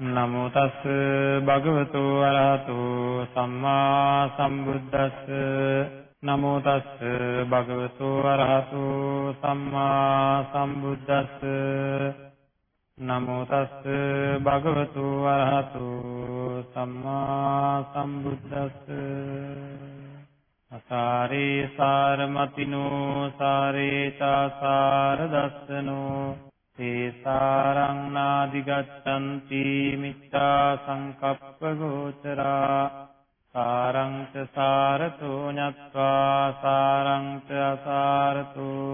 නමෝ තස් භගවතු අරහතු සම්මා සම්බුද්දස්ස. නමෝ තස් භගවතු අරහතු සම්මා සම්බුද්දස්ස. නමෝ තස් භගවතු වරහතු සම්මා සම්බුද්දස්ස. අසාරේ සාරමතිනෝ සාරේ චාසාර දස්සනෝ තේසාරං නාදි ගච්ඡanti මිච්ඡා සංකප්ප ගෝචරා සාරං ච සාරතෝ ඤත්වා සාරං ච අසාරතෝ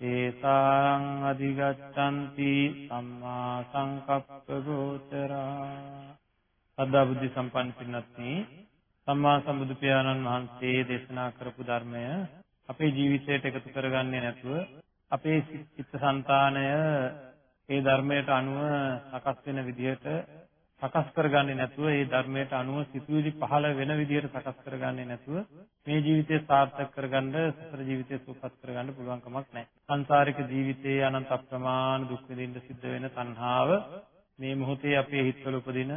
ඒතාරං අධිගච්ඡanti සම්මා සංකප්ප ගෝචරා සදා බුද්ධ සම්පන්න පින්වත්නි සම්මා සම්බුදු පියාණන් වහන්සේ දේශනා කරපු ධර්මය අපේ ජීවිතයට එකතු කරගන්නේ නැතුව අපේ චිත්තසංතානය ඒ ධර්මයට අනුව සකස් වෙන විදිහට සකස් කරගන්නේ නැතුව ඒ ධර්මයට අනුව සිතුවිලි පහළ වෙන විදිහට සකස් කරගන්නේ නැතුව මේ ජීවිතය සාර්ථක කරගන්න සතර ජීවිතය සූපත් කරගන්න පුළුවන් කමක් නැහැ. සංසාරික ජීවිතයේ අනන්ත අප්‍රමාණ දුක් විඳින්න සිද්ධ වෙන තණ්හාව මේ මොහොතේ අපේ හිතවල උපදින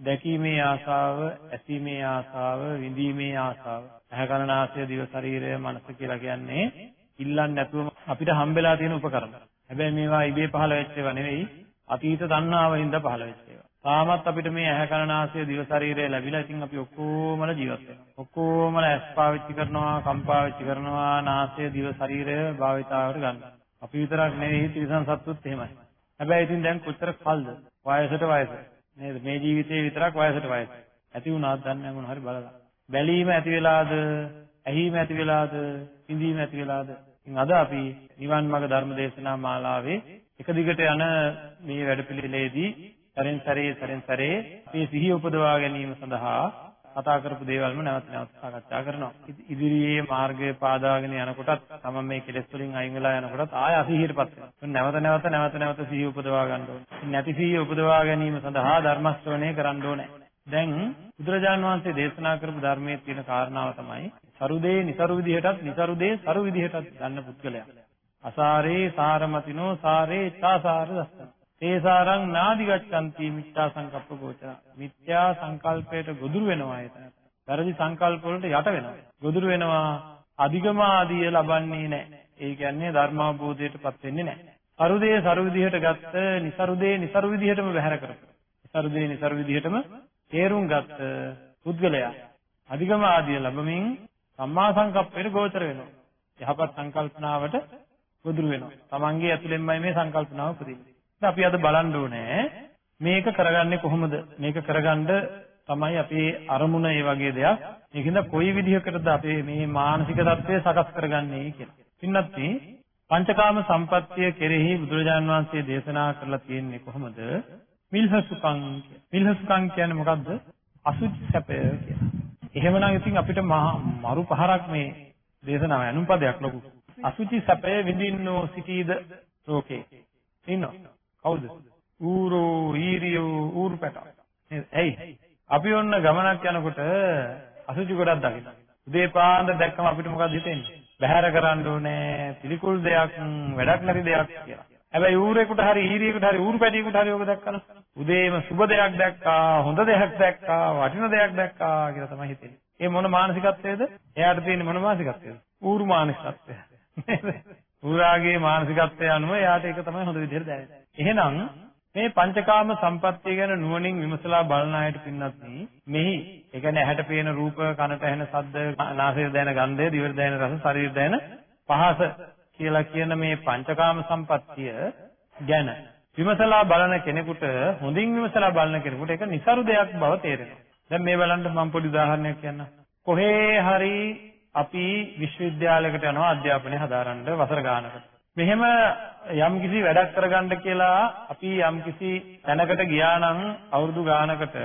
දැකීමේ ආශාව, ඇසීමේ ආශාව, විඳීමේ ආශාව, ඇහැකරනාසය දිව ශරීරය මනස කියලා කියන්නේ ඉල්ලන්නේ නැතුව අපිට හම්බෙලා තියෙන උපකරණ. හැබැයි මේවා ඉබේ පහළ වෙච්ච ඒවා නෙවෙයි අතීත තණ්හාවෙන්ද පහළ වෙච්ච ඒවා. තාමත් අපිට මේ ඇහැ කන නාසය දිව ශරීරය ලැබිලා ඉතින් අපි ඔක්කොමල ජීවත් වෙනවා. ඔක්කොමල ඇස් පාවිච්චි කරනවා, කම් පාවිච්චි කරනවා, නාසය දිව ශරීරය භාවිතාවට ගන්නවා. අපි විතරක් නෙවෙයි තිරිසන් සත්තුත් එහෙමයි. හැබැයි ඉතින් දැන් කොච්චර කල්ද? වයසට වයස. නේද? මේ ජීවිතේ විතරක් වයසට වයස. ඇති වුණාද දන්නේ මොන හරි බලලා. බැලීම ඇති වෙලාද? ඇහිීම ඇති වෙලාද? ඉඳීම ඇති වෙලාද? ඉතින් අද අපි නිවන් මාර්ග ධර්ම දේශනා මාලාවේ එක දිගට යන මේ වැඩපිළිවෙලේදී සරෙන් සරේ සරෙන් සරේ මේ සිහිය උපදවා ගැනීම සඳහා කතා කරපු දේවල්ම නැවත නැවත සාකච්ඡා කරනවා. ඉදිරියේ මාර්ගය පාදාගෙන යනකොටත් තම මේ කෙලෙස් වලින් අයින් වෙලා යනකොටත් ආය අසීහියටපත් වෙනවා. නැවත නැවත නැවත නැවත සිහිය උපදවා ගන්න ඕනේ. නැති සිහිය උපදවා ගැනීම සඳහා ධර්ම ශ්‍රවණය කරන්න ඕනේ. දැන් බුදුරජාන් වහන්සේ දේශනා කරපු ධර්මයේ තියෙන කාරණාව තමයි සරුදේ નિසරු විදිහටත් નિසරුදේ සරු විදිහටත් ගන්න පුද්ගලයා. අසාරේ සාරමතිනෝ සාරේ තාසාර දස්සන. තේසාරං නාදිගච්ඡන්ති මිත්‍යා සංකප්ප ගෝචර. මිත්‍යා සංකල්පයට ගොදුරු වෙනවා එතන. වැරදි සංකල්ප වලට යට වෙනවා. ගොදුරු වෙනවා අධිගමාදිය ලබන්නේ නැහැ. ඒ කියන්නේ ධර්මාභෝධයටපත් වෙන්නේ නැහැ. අරුදේ සරු විදිහට ගත්ත નિසරුදේ નિසරු විදිහටම බැහැර කරපො. નિසරුදේ નિසරු විදිහටම තේරුම් ගත්ත පුද්ගලයා අධිගම ආදිය ලැබමින් සම්මා සංකප්පයට ගෝචර වෙනවා. යහපත් සංකල්පනාවට ගොදුරු වෙනවා. Tamange ඇතුළෙන්මයි මේ සංකල්පනාව උපදින්නේ. අපි අද බලන්න ඕනේ මේක කරගන්නේ කොහොමද? මේක කරගන්න තමයි අපේ අරමුණ ඒ වගේ දෙයක්. ඒකින්ද කොයි විදිහකටද අපේ මේ මානසික தත්ත්වය සකස් කරගන්නේ කියලා. පින්නත් පංචකාම සම්පත්තිය කෙරෙහි බුදුරජාන් වහන්සේ දේශනා කරලා තියෙන්නේ කොහොමද? මිල්හසුකම් මිල්හසුකම් කියන්නේ මොකද්ද? අසුචි සැපය කියලා. එහෙමනම් ඉතින් අපිට මරු පහරක් මේ දේශනාව අනුන් පදයක් ලොකු. අසුචි සැපය විඳින්නෝ සිටීද ලෝකේ. ඉන්නවා. කවුද? ඌරෝ, ඊරියෝ, ඌරු පැටව. නේද? ඇයි? අපි ඔන්න ගමනක් යනකොට අසුචි ගොඩක් දකිනවා. උදේ පාන්දර දැක්කම අපිට මොකක්ද හිතෙන්නේ? බහැර කරන්න ඕනේ, පිළිකුල් දෙයක්, වැඩක් නැති දෙයක් කියලා. හැබැයි ඌරේකට හරි ඊරියෙකුට හරි ඌරු පැටියෙකුට හරි ඔබ දැක්කම උදේම සුබ දෙයක් දැක්කා, හොඳ දෙයක් දැක්කා, වටින දෙයක් දැක්කා කියලා තමයි හිතෙන්නේ. ඒ මොන මානසිකත්වයේද? එයාට තියෙන මොන මානසිකත්වයේද? ඌරු මානසිකත්වය. නේද? ඌරාගේ මානසිකත්වය අනුව එයාට ඒක තමයි හොඳ විදිහට දැනෙන්නේ. එහෙනම් මේ පංචකාම සම්පත්තිය ගැන නුවණින් විමසලා බලන අයට පින්නත් මෙහි ඒ කියන්නේ ඇහැට පේන රූප කනට ඇහෙන ශබ්ද නාසයට දැනෙන ගන්ධය දිවට දැනෙන රස ශරීරයට දැනෙන පහස කියලා කියන මේ පංචකාම සම්පත්තිය ගැන විමසලා බලන කෙනෙකුට හොඳින් විමසලා බලන කෙනෙකුට ඒක નિසරු දෙයක් බව තේරෙනවා. දැන් මේ බලන්න මම පොඩි උදාහරණයක් කියන්නම්. කොහේ හරි අපි විශ්වවිද්‍යාලයකට යනවා අධ්‍යාපනය හදාරන්න වසර ගානකට. මෙහෙම යම්කිසි වැඩක් කරගන්න කියලා අපි යම්කිසි තැනකට ගියා නම් අවුරුදු ගානකට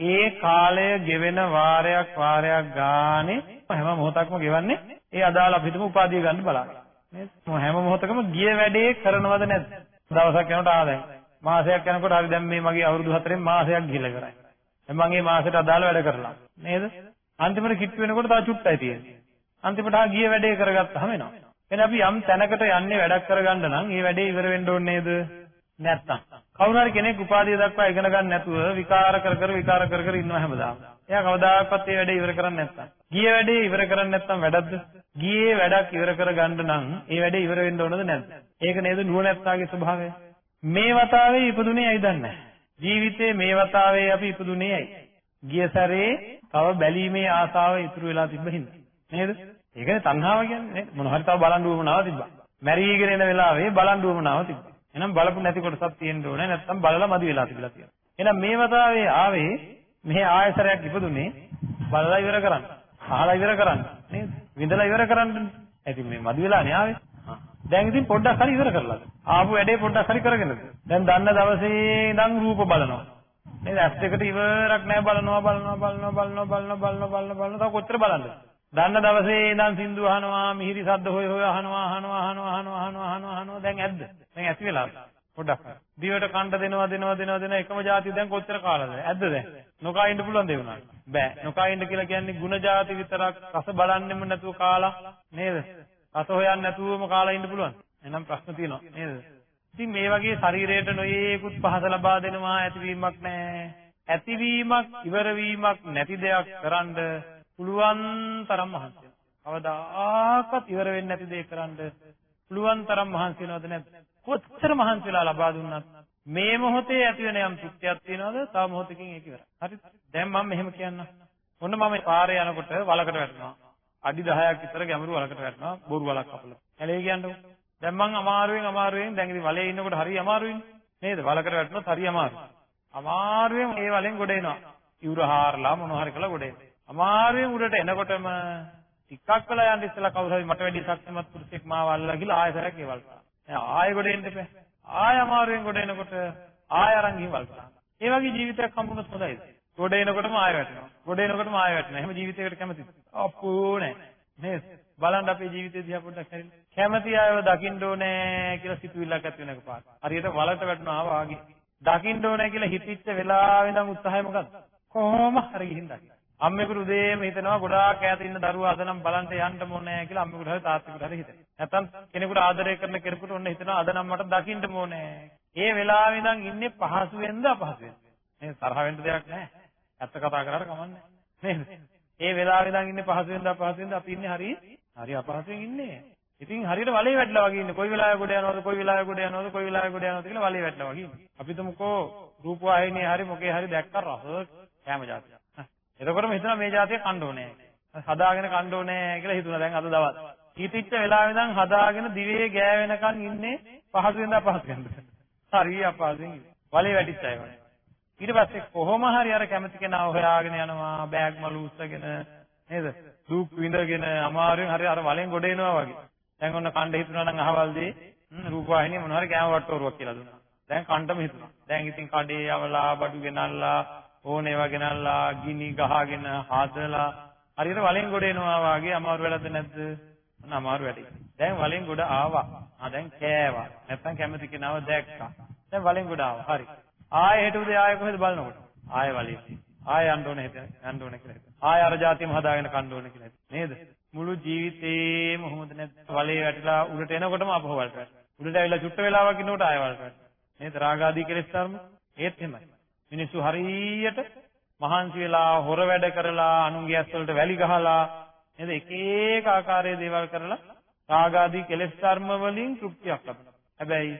ඒ කාලය ගෙවෙන වාරයක් වාරයක් ගානේ හැම මොහොතක්ම ගෙවන්නේ ඒ අදාළ අපිටම උපාධිය ගන්න බලන්න. නේද? හැම මොහොතකම ගිය වැඩේ කරනවද නැද්ද? දවසක් යනකොට ආ දැන් මාසයක් යනකොට හරි දැන් මේ මගේ අවුරුදු 4න් මාසයක් ගිහලා කරයි. දැන් මම මේ මාසෙට අදාළ වැඩ කරලා. නේද? අන්තිමට කිට්ටු වෙනකොට තව චුට්ටයි තියෙන්නේ. අන්තිමට ආ ගිය වැඩේ කරගත්තාම එනවා. එහෙනම් අපි යම් තැනකට යන්නේ වැඩක් කරගන්න නම් ඒ වැඩේ ඉවර වෙන්න ඕනේ නේද? නැත්තම්. කවුරු හරි කෙනෙක් උපාධිය දක්වා ඉගෙන ගන්න නැතුව විකාර කර කර විකාර කර කර ඉන්නවා හැමදාම. එයා කවදාකවත් මේ වැඩේ ඉවර කරන්නේ නැත්තම්. ගිය වැඩේ ඉවර කරන්නේ නැත්තම් වැඩක්ද? ගියේ වැඩක් ඉවර කර ගන්න නම් ඒ වැඩේ ඉවර වෙන්න ඕනද නැද්ද? ඒක නේද නුවණැත්තාගේ ස්වභාවය. මේ වතාවේ ඉපදුනේ ඇයි දන්නේ ජීවිතේ මේ වතාවේ අපි ඉපදුනේ ඇයි? ගිය සැරේ තව බැලීමේ ආසාව ඉතුරු වෙලා තිබ්බ හින්දා. නේද? ඒකනේ තණ්හාව කියන්නේ නේද? මොන හරි තව බලන් දුවමනාව තිබ්බා. මැරීගෙන එන වෙලාවේ බලන් දුවමනාව තිබ්බා. එහෙනම් බලපු නැති කොටසක් තියෙන්න ඕනේ නැත්නම් බලලා මදි වෙලා තිබිලා තියෙනවා. එහෙනම් මේ වතාවේ ආවේ මෙහි ආයසරයක් ඉපදුනේ බලලා ඉවර කරන්න. අහලා ඉවර කරන්න. නේද? විඳලා ඉවර කරන්න. ඉතින් මේ මදි වෙලානේ ආවේ. දැන් ඉතින් පොඩ්ඩක් හරි ඉවර කරලාද? ආපු වැඩේ පොඩ්ඩක් හරි කරගෙනද? දැන් දන්න දවසේ ඉඳන් රූප බලනවා. නේද? ඇස් දෙකට ඉවරක් නැහැ බලනවා බලනවා බලනවා බලනවා බලනවා බලනවා බලනවා බලනවා තව කොච්චර බලන්නද? දන්න දවසේ ඉඳන් සින්දු අහනවා මිහිරි ශබ්ද හොය හොය අහනවා අහනවා අහනවා අහනවා අහනවා අහනවා අහනවා දැන් ඇද්ද? දැන් ඇති වෙලාද? පොඩ්ඩක්. දිවට කණ්ඩ දෙනවා දෙනවා දෙනවා දෙනවා එකම જાතිය දැන් කොච්චර කාලද? ඇද්ද දැන්? නොකා ඉන්න පුළුවන් දේ උනාට. බෑ. නොකා ඉන්න කියලා කියන්නේ ಗುಣ જાති විතරක් රස බලන්නෙම නැතුව කාලා නේද? රස හොයන්න නැතුවම කාලා ඉන්න පුළුවන්. එහෙනම් ප්‍රශ්න තියෙනවා නේද? ඉතින් මේ වගේ ශරීරයට නොයේකුත් පහස ලබා දෙනවා ඇතිවීමක් නැහැ. ඇතිවීමක් ඉවරවීමක් නැති දෙයක් කරන්න පුළුවන් තරම් මහන්සි වෙනවා. කවදාකවත් ඉවර වෙන්නේ නැති දේ කරන්න පුළුවන් තරම් මහන්සි වෙනවද නැද්ද? කොච්චර මහන්සි වෙලා ලබා දුන්නත් මේ මොහොතේ ඇති වෙන යම් තෘප්තියක් තියෙනවද? තව මොහොතකින් ඒක ඉවරයි. හරිද? දැන් මම මෙහෙම කියන්නම්. ඔන්න මම පාරේ යනකොට වලකට වැටෙනවා. අඩි 10ක් විතර ගැඹුරු වලකට වැටෙනවා. බොරු වලක් කපලා. ඇලේ කියන්නකො. දැන් මං අමාරුවෙන් අමාරුවෙන් දැන් ඉතින් වලේ ඉන්නකොට හරි අමාරුයිනේ. නේද? වලකට වැටුණොත් හරි අමාරුයි. අමාරුවෙන් ඒ වලෙන් ගොඩ එනවා. ඉවුර හාරලා මොනවා හරි කළා ගොඩ එනවා. අමාරුවෙන් උඩට එනකොටම ටිකක් වෙලා යන්න ඉස්සලා කවුරු හරි මට වැඩි ශක්තිමත් පුරුෂයෙක් මාව අල්ලලා ගිහලා ආයෙසරක් ඒ වලට. ආයෙ ගොඩ එන්න එපා. ආය අමාරුවෙන් ගොඩ එනකොට ආය අරන් ගිහින් වල්පා. ඒ වගේ ජීවිතයක් හම්බුනොත් හොඳයිද? ගොඩ එනකොටම ආය වැටෙනවා. ගොඩ එනකොටම ආය වැටෙනවා. එහෙම ජීවිතයකට කැමතිද? අප්පෝ නෑ. නේද? බලන්න අපේ ජීවිතේ දිහා පොඩ්ඩක් හරින්න. කැමති අයව දකින්න ඕනේ කියලා සිතුවිල්ලක් ඇති වෙන එකපාර. හරියට වලට වැටෙනවා වාගේ. දකින්න ඕනේ කියලා හිතිච්ච වෙලාවෙ ඉඳන් උත්සාහය මොකද්ද? කොහොම හරි ගිහින් දකින්න. අම්මෙකුට උදේම හිතනවා ගොඩාක් ඈත ඉන්න දරුවා අද නම් බලන්න යන්න ඕනේ කියලා අම්මෙකුට හරි තාත්තෙකුට හරි හිතෙනවා. නැත්තම් කෙනෙකුට ආදරය කරන කෙනෙකුට ඔන්න හිතනවා අද නම් මට දකින්න ඕනේ. ඒ වෙලාවෙ ඉඳන් ඉන්නේ පහසුවෙන්ද අපහසුවෙන්ද? මේ තරහ වෙන්න දෙයක් නැහැ. ඇත්ත කතා කරාට කමන්නේ නේද? ඒ වෙලාවෙ ඉඳන් ඉන්නේ පහසුවෙන්ද අපහසුවෙන්ද අපි ඉන්නේ හරි හරි අපහසුවෙන් ඉන්නේ. ඉතින් හරියට වලේ වැටලා වගේ ඉන්නේ. කොයි වෙලාවෙ ගොඩ යනවද කොයි වෙලාවෙ ගොඩ යනවද කොයි වෙලාවෙ ගොඩ යනවද කියලා වලේ වැටලා වගේ ඉන්නේ. අපි තුමුකෝ රූපවාහිනියේ හරි මොකේ හරි දැක්ක රස කැම જાතිය. එතකොටම හිතනවා මේ જાතිය කන්න ඕනේ. හදාගෙන කන්න ඕනේ කියලා හිතුණා දැන් අද දවල්. හිතිච්ච වෙලාවෙ ඉඳන් හදාගෙන දිවේ ගෑවෙනකන් ඉන්නේ පහසුවෙන්ද අපහසුවෙන්ද? හරි අපහසුවෙන්. වලේ වැටිච්ච අය වගේ. ඊට පස්සේ කොහොම හරි අර කැමති කෙනා හොයාගෙන යනවා බෑග් මලු උස්සගෙන නේද? දුක් විඳගෙන අමාරුවෙන් හරි අර වලෙන් ගොඩ එනවා වගේ. දැන් ඔන්න කණ්ඩ හිතුණා නම් අහවල්දී රූපවාහිනිය මොනවා හරි කෑම වට්ටෝරුවක් කියලා දුන්නා. දැන් කණ්ඩම හිතුණා. දැන් ඉතින් කඩේ යවලා බඩු ගෙනල්ලා ඕනේ ඒවා ගෙනල්ලා ගිනි ගහගෙන හදලා හරියට වලෙන් ගොඩ එනවා වාගේ අමාරු වෙලද නැද්ද? අන්න අමාරු වැඩි. දැන් වලෙන් ගොඩ ආවා. ආ දැන් කෑවා. නැත්තම් කැමති කෙනාව දැක්කා. දැන් වලෙන් ගොඩ ආවා. හරි. ආයෙ හෙට උදේ ආයෙ කොහෙද බලනකොට? ආයෙ වලේ. ආයෙ යන්න ඕනේ හිතන. යන්න ඕනේ කියලා හිතන. ආයෙ අර જાතියම හදාගෙන කන්න ඕනේ කියලා හිතන. නේද? මුළු ජීවිතේම කොහොමද නැද්ද? වලේ වැටිලා උඩට එනකොටම අපහුව වලට වැටෙනවා. උඩට ඇවිල්ලා චුට්ට වෙලාවක් ඉන්නකොට ආයෙ වලට වැටෙනවා. නේද? රාගාදී කෙලෙස් ධර්ම ඒත් එහෙමයි. මිනිස්සු හරියට මහන්සි වෙලා හොර වැඩ කරලා අනුන්ගේ ඇස් වලට වැලි ගහලා නේද එක එක ආකාරයේ දේවල් කරලා රාගාදී කෙලෙස් ධර්ම වලින් තෘප්තියක් ලබනවා. හැබැයි